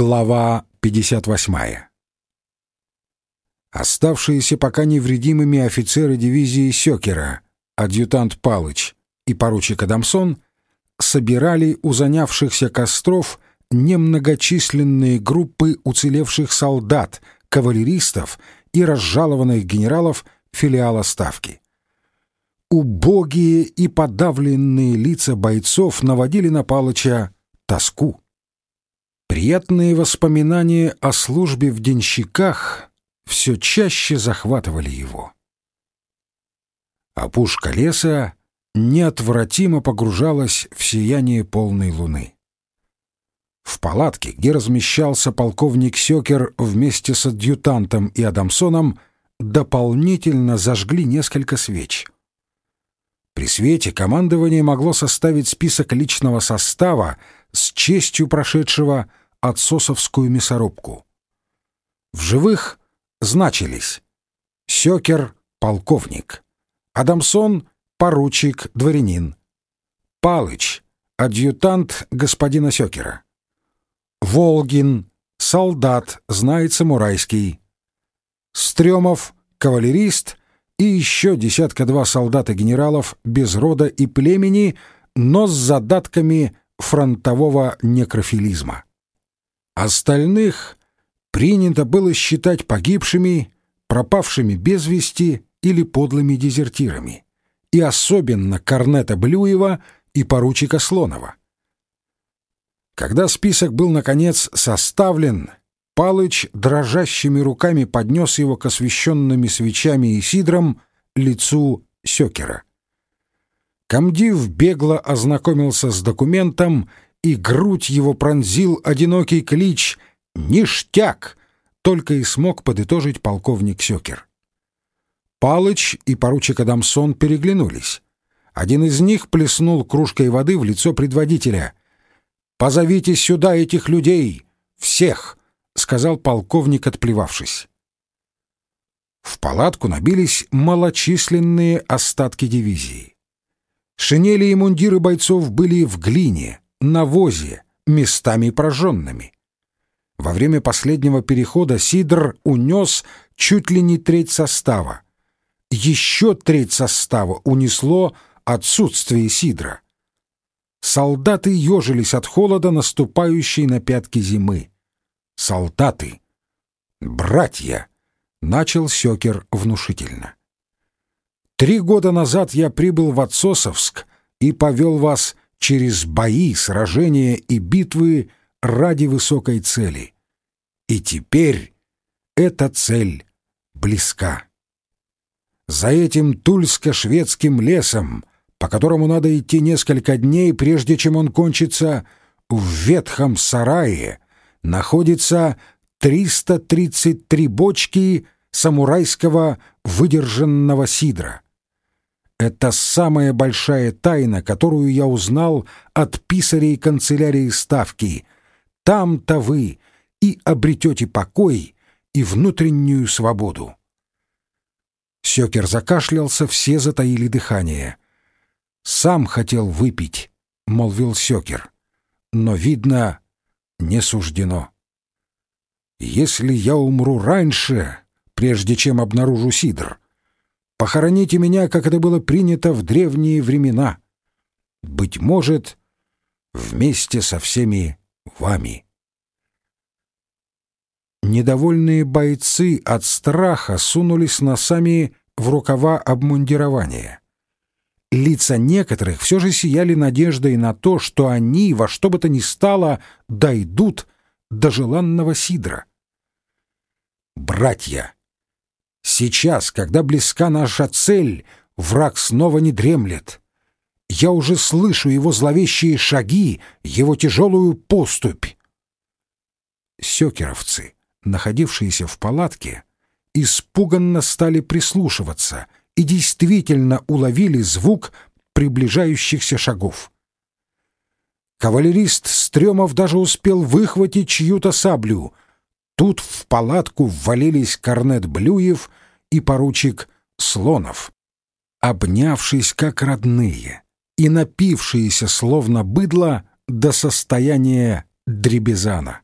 Глава 58 Оставшиеся пока невредимыми офицеры дивизии Сёкера, адъютант Палыч и поручик Адамсон, собирали у занявшихся костров немногочисленные группы уцелевших солдат, кавалеристов и разжалованных генералов филиала Ставки. Убогие и подавленные лица бойцов наводили на Палыча тоску. Приятные воспоминания о службе в денщиках все чаще захватывали его. Опушка леса неотвратимо погружалась в сияние полной луны. В палатке, где размещался полковник Сёкер вместе с адъютантом и Адамсоном, дополнительно зажгли несколько свеч. При свете командование могло составить список личного состава с честью прошедшего отсосовскую мясорубку. В живых значились Сёкер — полковник, Адамсон — поручик-дворянин, Палыч — адъютант господина Сёкера, Волгин — солдат, знает самурайский, Стрёмов — кавалерист и еще десятка-два солдата-генералов без рода и племени, но с задатками фронтового некрофилизма. Остальных принято было считать погибшими, пропавшими без вести или подлыми дезертирами, и особенно Корнета Блюева и поручика Слонова. Когда список был, наконец, составлен, Палыч дрожащими руками поднес его к освещенными свечами и сидром лицу Сёкера. Комдив бегло ознакомился с документом и грудь его пронзил одинокий клич «Ништяк!» только и смог подытожить полковник Сёкер. Палыч и поручик Адамсон переглянулись. Один из них плеснул кружкой воды в лицо предводителя. «Позовите сюда этих людей! Всех!» — сказал полковник, отплевавшись. В палатку набились малочисленные остатки дивизии. Шинели и мундиры бойцов были в глине, навозе, местами прожженными. Во время последнего перехода Сидор унес чуть ли не треть состава. Еще треть состава унесло отсутствие Сидра. Солдаты ежились от холода, наступающей на пятки зимы. Солдаты! Братья! Начал Сёкер внушительно. Три года назад я прибыл в Отсосовск и повел вас через бои, сражения и битвы ради высокой цели. И теперь эта цель близка. За этим тульско-шведским лесом, по которому надо идти несколько дней, прежде чем он кончится, в ветхом сарае находится 333 бочки самурайского выдержанного сидра. Это самая большая тайна, которую я узнал от писарей канцелярии Ставки. Там-то вы и обретете покой и внутреннюю свободу. Сёкер закашлялся, все затаили дыхание. «Сам хотел выпить», — молвил Сёкер. «Но, видно, не суждено. Если я умру раньше, прежде чем обнаружу Сидр, Похороните меня, как это было принято в древние времена. Быть может, вместе со всеми вами. Недовольные бойцы от страха сунулись носами в рукава обмундирования. Лица некоторых все же сияли надеждой на то, что они во что бы то ни стало дойдут до желанного сидра. «Братья!» Сейчас, когда близка наша цель, враг снова не дремлет. Я уже слышу его зловещие шаги, его тяжелую поступь. Сёкеровцы, находившиеся в палатке, испуганно стали прислушиваться и действительно уловили звук приближающихся шагов. Кавалерист Стрёмов даже успел выхватить чью-то саблю — Тут в палатку ввалились корнет Блюев и поручик Слонов. Обнявшись как родные и напившиеся словно быдло до состояния дребезана.